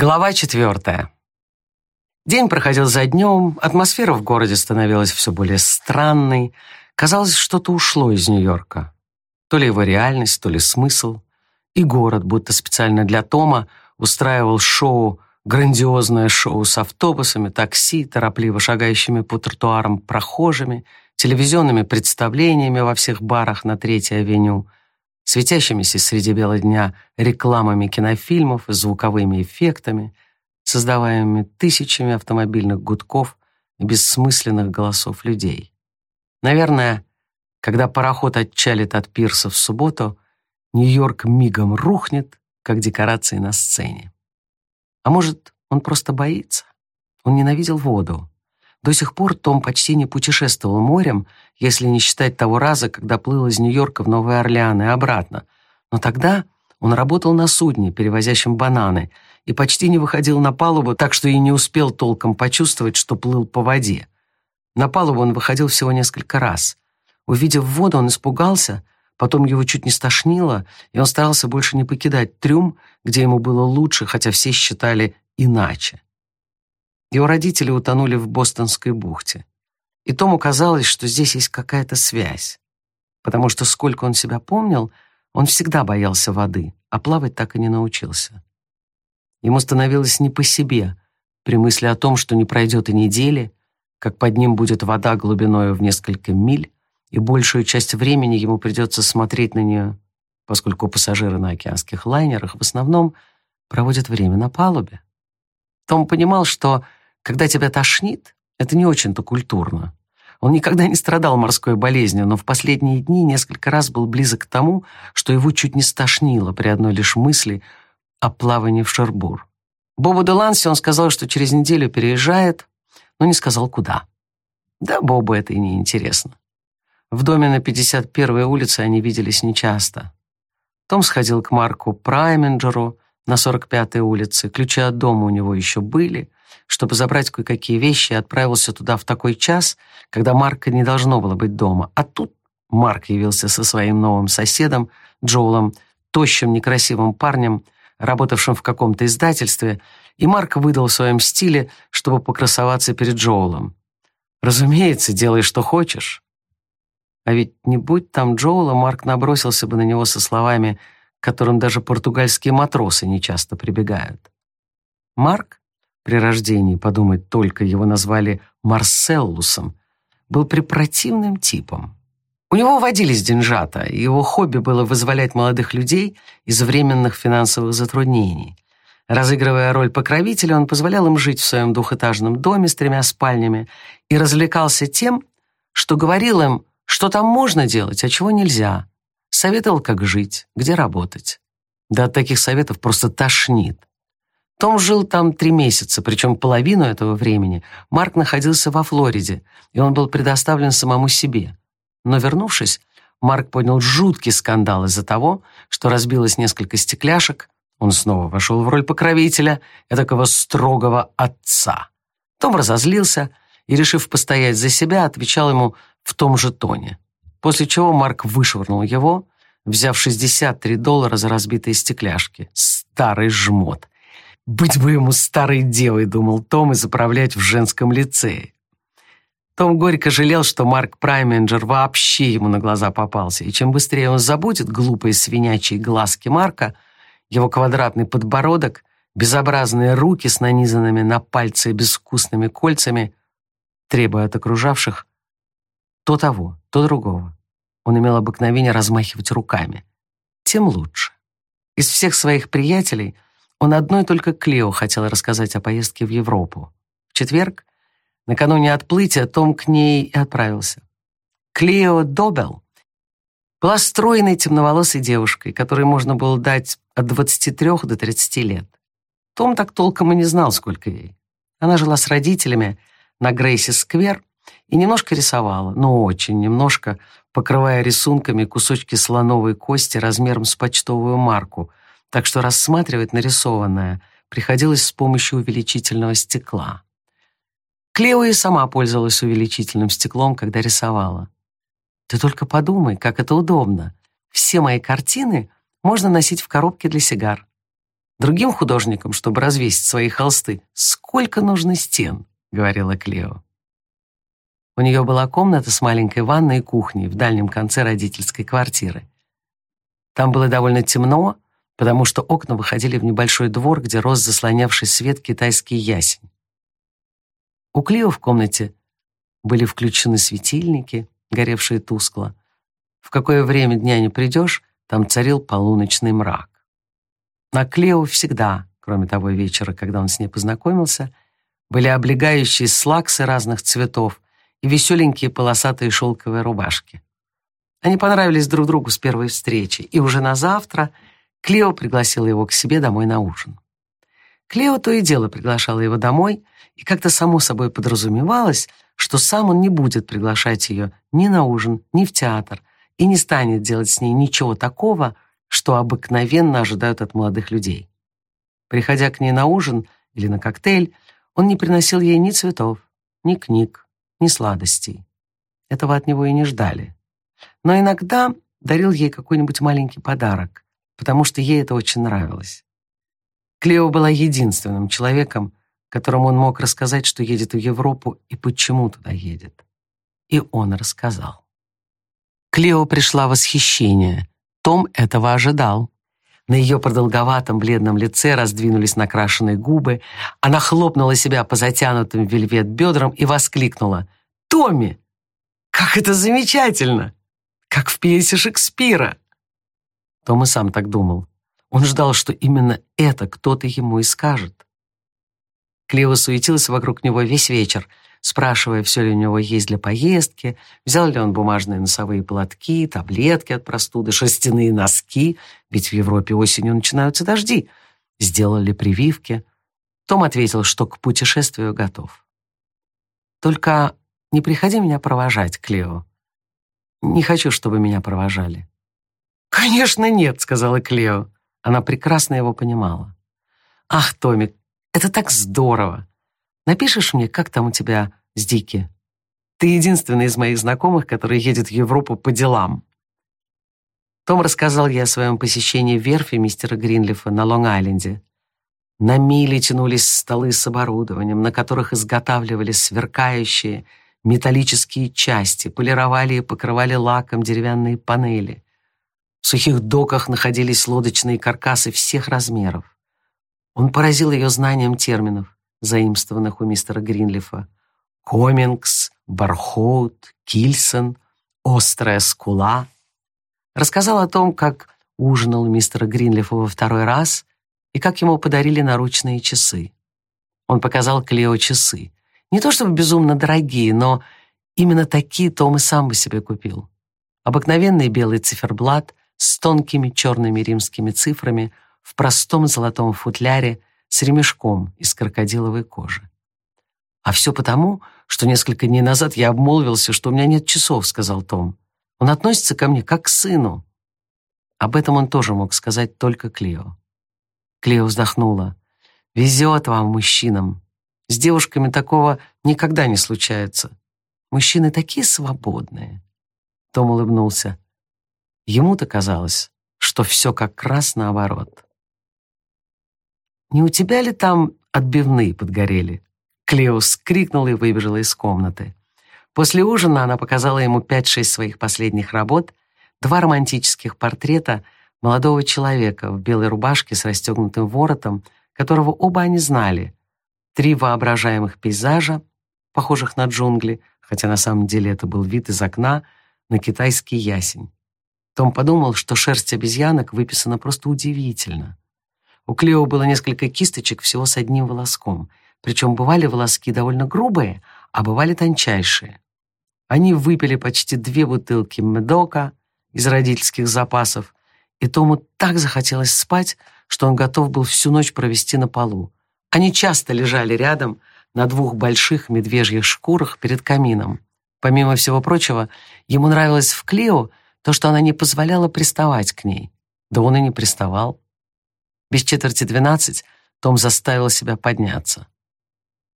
Глава четвертая. День проходил за днем, атмосфера в городе становилась все более странной. Казалось, что-то ушло из Нью-Йорка. То ли его реальность, то ли смысл. И город, будто специально для Тома, устраивал шоу, грандиозное шоу с автобусами, такси, торопливо шагающими по тротуарам прохожими, телевизионными представлениями во всех барах на Третьей авеню — светящимися среди бела дня рекламами кинофильмов и звуковыми эффектами, создаваемыми тысячами автомобильных гудков и бессмысленных голосов людей. Наверное, когда пароход отчалит от пирса в субботу, Нью-Йорк мигом рухнет, как декорации на сцене. А может, он просто боится? Он ненавидел воду. До сих пор Том почти не путешествовал морем, если не считать того раза, когда плыл из Нью-Йорка в Новый Орлеан и обратно. Но тогда он работал на судне, перевозящем бананы, и почти не выходил на палубу, так что и не успел толком почувствовать, что плыл по воде. На палубу он выходил всего несколько раз. Увидев воду, он испугался, потом его чуть не стошнило, и он старался больше не покидать трюм, где ему было лучше, хотя все считали иначе. Его родители утонули в Бостонской бухте. И Тому казалось, что здесь есть какая-то связь. Потому что сколько он себя помнил, он всегда боялся воды, а плавать так и не научился. Ему становилось не по себе при мысли о том, что не пройдет и недели, как под ним будет вода глубиною в несколько миль, и большую часть времени ему придется смотреть на нее, поскольку пассажиры на океанских лайнерах в основном проводят время на палубе. Том понимал, что когда тебя тошнит, это не очень-то культурно. Он никогда не страдал морской болезнью, но в последние дни несколько раз был близок к тому, что его чуть не стошнило при одной лишь мысли о плавании в Шербур. Бобу де Ланси он сказал, что через неделю переезжает, но не сказал, куда. Да, Бобу это и не интересно. В доме на 51-й улице они виделись нечасто. Том сходил к Марку Прайменджеру на 45-й улице. Ключи от дома у него еще были чтобы забрать кое-какие вещи, отправился туда в такой час, когда Марка не должно было быть дома. А тут Марк явился со своим новым соседом, Джоулом, тощим, некрасивым парнем, работавшим в каком-то издательстве, и Марк выдал в своем стиле, чтобы покрасоваться перед Джоулом. «Разумеется, делай, что хочешь». А ведь не будь там Джоула, Марк набросился бы на него со словами, к которым даже португальские матросы нечасто прибегают. Марк при рождении, подумать только, его назвали Марселлусом, был препротивным типом. У него водились деньжата, и его хобби было вызволять молодых людей из временных финансовых затруднений. Разыгрывая роль покровителя, он позволял им жить в своем двухэтажном доме с тремя спальнями и развлекался тем, что говорил им, что там можно делать, а чего нельзя. Советовал, как жить, где работать. Да от таких советов просто тошнит. Том жил там три месяца, причем половину этого времени Марк находился во Флориде, и он был предоставлен самому себе. Но вернувшись, Марк поднял жуткий скандал из-за того, что разбилось несколько стекляшек, он снова вошел в роль покровителя, этакого строгого отца. Том разозлился и, решив постоять за себя, отвечал ему в том же тоне. После чего Марк вышвырнул его, взяв 63 доллара за разбитые стекляшки. Старый жмот. Быть бы ему старой девой, думал Том, и заправлять в женском лицее. Том горько жалел, что Марк Прайменджер вообще ему на глаза попался, и чем быстрее он забудет глупые свинячьи глазки Марка, его квадратный подбородок, безобразные руки с нанизанными на пальцы безвкусными кольцами, требуя от окружавших то того, то другого. Он имел обыкновение размахивать руками. Тем лучше. Из всех своих приятелей – он одной только Клео хотел рассказать о поездке в Европу. В четверг, накануне отплытия, Том к ней и отправился. Клео Добел была стройной темноволосой девушкой, которой можно было дать от 23 до 30 лет. Том так толком и не знал, сколько ей. Она жила с родителями на Грейси-сквер и немножко рисовала, но очень немножко, покрывая рисунками кусочки слоновой кости размером с почтовую марку, так что рассматривать нарисованное приходилось с помощью увеличительного стекла. Клео и сама пользовалась увеличительным стеклом, когда рисовала. Ты только подумай, как это удобно. Все мои картины можно носить в коробке для сигар. Другим художникам, чтобы развесить свои холсты, сколько нужно стен, говорила Клео. У нее была комната с маленькой ванной и кухней в дальнем конце родительской квартиры. Там было довольно темно, потому что окна выходили в небольшой двор, где рос заслонявший свет китайский ясень. У Клео в комнате были включены светильники, горевшие тускло. В какое время дня не придешь, там царил полуночный мрак. На Клео всегда, кроме того вечера, когда он с ней познакомился, были облегающие слаксы разных цветов, и веселенькие полосатые шелковые рубашки. Они понравились друг другу с первой встречи, и уже на завтра Клео пригласила его к себе домой на ужин. Клео то и дело приглашала его домой, и как-то само собой подразумевалось, что сам он не будет приглашать ее ни на ужин, ни в театр, и не станет делать с ней ничего такого, что обыкновенно ожидают от молодых людей. Приходя к ней на ужин или на коктейль, он не приносил ей ни цветов, ни книг, ни сладостей. Этого от него и не ждали. Но иногда дарил ей какой-нибудь маленький подарок, потому что ей это очень нравилось. Клео была единственным человеком, которому он мог рассказать, что едет в Европу и почему туда едет. И он рассказал. Клео пришла в восхищение. Том этого ожидал. На ее продолговатом бледном лице раздвинулись накрашенные губы. Она хлопнула себя по затянутым вельвет бедрам и воскликнула. «Томми! Как это замечательно! Как в пьесе Шекспира!» Том и сам так думал. Он ждал, что именно это кто-то ему и скажет. Клео суетилась вокруг него весь вечер, спрашивая, все ли у него есть для поездки, взял ли он бумажные носовые платки, таблетки от простуды, шерстяные носки, ведь в Европе осенью начинаются дожди, сделал ли прививки. Том ответил, что к путешествию готов. «Только не приходи меня провожать, Клео. Не хочу, чтобы меня провожали». «Конечно нет», — сказала Клео. Она прекрасно его понимала. «Ах, Томик, это так здорово! Напишешь мне, как там у тебя с Дики? Ты единственный из моих знакомых, который едет в Европу по делам». Том рассказал ей о своем посещении верфи мистера Гринлифа на Лонг-Айленде. На мили тянулись столы с оборудованием, на которых изготавливали сверкающие металлические части, полировали и покрывали лаком деревянные панели. В сухих доках находились лодочные каркасы всех размеров. Он поразил ее знанием терминов заимствованных у мистера Гринлифа. Комингс, Бархоут, Кильсон, Острая скула. Рассказал о том, как ужинал мистера Гринлифа во второй раз и как ему подарили наручные часы. Он показал Клео часы. Не то чтобы безумно дорогие, но именно такие Том и сам бы себе купил. Обыкновенный белый циферблат с тонкими черными римскими цифрами в простом золотом футляре с ремешком из крокодиловой кожи. «А все потому, что несколько дней назад я обмолвился, что у меня нет часов», — сказал Том. «Он относится ко мне как к сыну». Об этом он тоже мог сказать только Клео. Клео вздохнула. «Везет вам, мужчинам. С девушками такого никогда не случается. Мужчины такие свободные». Том улыбнулся. Ему-то казалось, что все как раз наоборот. «Не у тебя ли там отбивные подгорели?» Клеус крикнула и выбежала из комнаты. После ужина она показала ему пять-шесть своих последних работ, два романтических портрета молодого человека в белой рубашке с расстегнутым воротом, которого оба они знали, три воображаемых пейзажа, похожих на джунгли, хотя на самом деле это был вид из окна на китайский ясень. Том подумал, что шерсть обезьянок выписана просто удивительно. У Клео было несколько кисточек всего с одним волоском, причем бывали волоски довольно грубые, а бывали тончайшие. Они выпили почти две бутылки медока из родительских запасов, и Тому так захотелось спать, что он готов был всю ночь провести на полу. Они часто лежали рядом на двух больших медвежьих шкурах перед камином. Помимо всего прочего, ему нравилось в Клео то, что она не позволяла приставать к ней. Да он и не приставал. Без четверти двенадцать Том заставил себя подняться.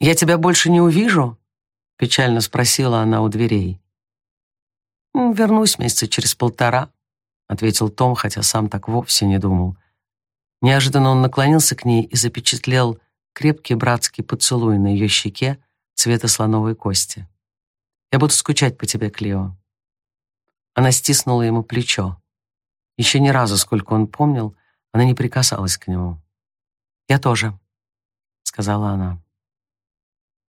«Я тебя больше не увижу?» — печально спросила она у дверей. «Вернусь месяца через полтора», — ответил Том, хотя сам так вовсе не думал. Неожиданно он наклонился к ней и запечатлел крепкий братский поцелуй на ее щеке цвета слоновой кости. «Я буду скучать по тебе, Клео». Она стиснула ему плечо. Еще ни разу, сколько он помнил, она не прикасалась к нему. «Я тоже», — сказала она.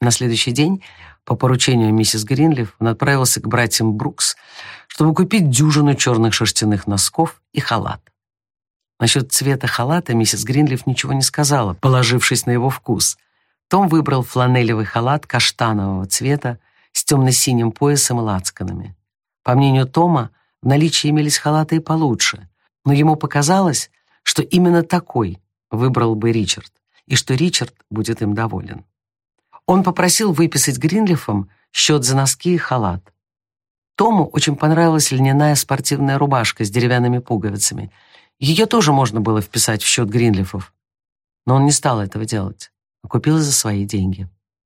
На следующий день, по поручению миссис Гринлиф, он отправился к братьям Брукс, чтобы купить дюжину черных шерстяных носков и халат. Насчет цвета халата миссис Гринлиф ничего не сказала, положившись на его вкус. Том выбрал фланелевый халат каштанового цвета с темно-синим поясом и лацканами. По мнению Тома, в наличии имелись халаты и получше, но ему показалось, что именно такой выбрал бы Ричард, и что Ричард будет им доволен. Он попросил выписать Гринлифом счет за носки и халат. Тому очень понравилась льняная спортивная рубашка с деревянными пуговицами — ее тоже можно было вписать в счет Гринлифов. Но он не стал этого делать, а купил за свои деньги.